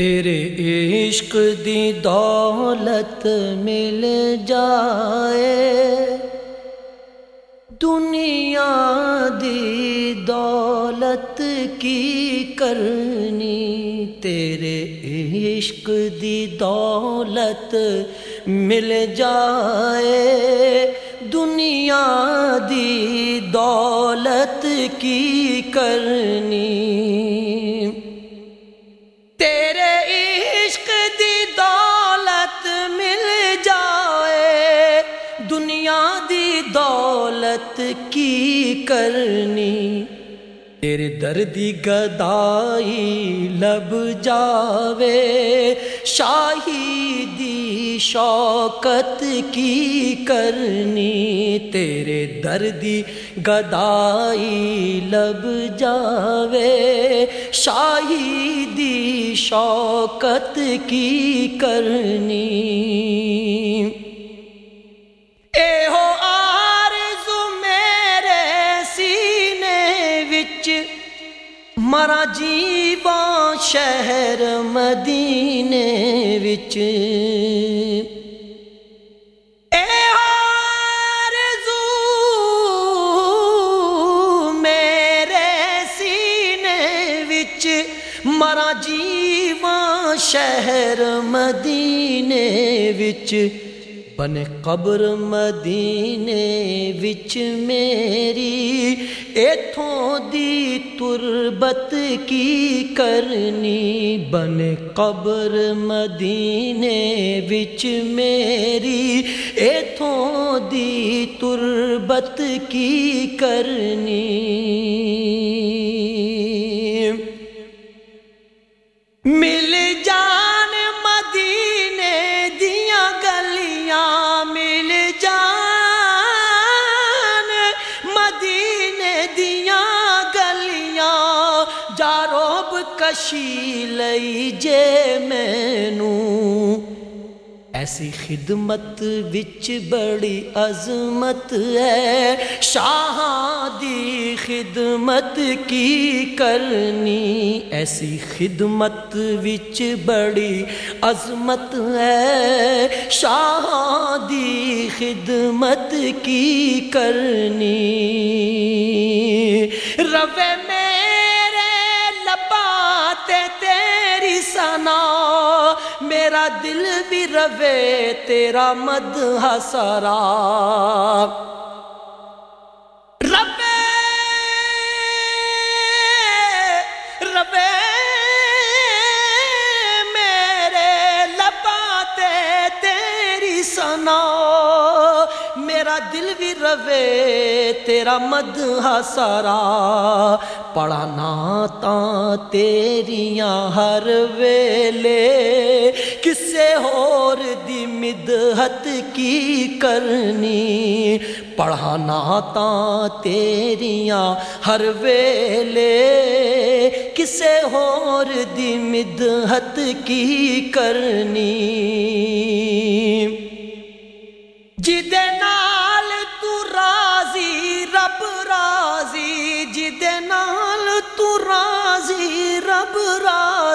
تیرے عشق دی دولت مل جائے۔ دنیا دی دولت کی کرنی، تیرے عشق دی دولت مل جائے۔ دنیا دی دولت کی کرنی۔ دولت کی کرنی۔ تیرے دردی گدائی لب جاوے۔ شاہیدی شوکت کی کرنی۔ تیرے دردی گدائی لب جاوے۔ شاہیدی شوکت کی کرنی۔ مارا جیواں شہر مدینے وچ مرا جیواں شہر مدینے وچ۔ بن قبر مدینے وچ میری، ایتھوں دی تربت کی کرنی۔ بن قبر مدینے وچ میری، ایتھوں دی تربت کی کرنی۔ کشی لئی جے مینو۔ ایسی خدمت وچ بڑی عظمت ہے۔ شاہ دی خدمت کی کرنی۔ ایسی خدمت وچ بڑی عظمت ہے۔ شاہ دی خدمت کی کرنی۔ روے میرا دل بھی روے، تیرا مد ہسرا ربے ربے میرے لباتے تیری سنا میرا دل بھی روے، تیرا مد ہسرا پڑھانا تا تیریاں ہر ویلے۔ کسے اور دی مدحت کی کرنی۔ پڑھانا تا تیریاں ہر ویلے۔ کسے اور دی مدحت کی کرنی۔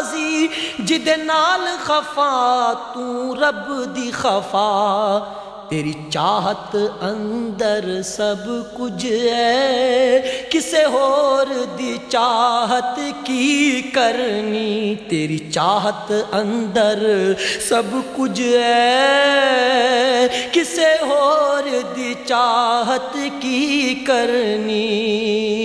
راضی، جدے نال خفا، تو رب دی خفا۔ تیری چاہت اندر سب کچھ ہے، کسے ہور دی چاہت کی کرنی؟ تیری چاہت اندر سب کچھ ہے، کسے ہور دی چاہت کی کرنی؟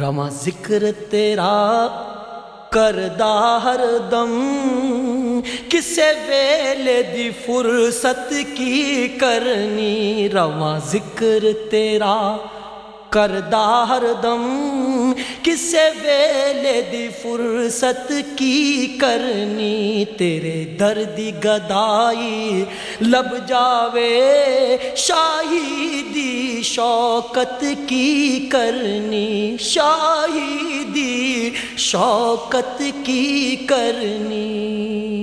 رواں ذکر تیرا کردہ ہر دم کسے ویلے دی فرصت کی کرنی رواں ذکر تیرا کردا ہر دم کسے ویلے دی فرصت کی کرنی تیرے دردی گدائی لب جاوے شاہیدی شوکت کی کرنی شاہیدی شوکت کی کرنی۔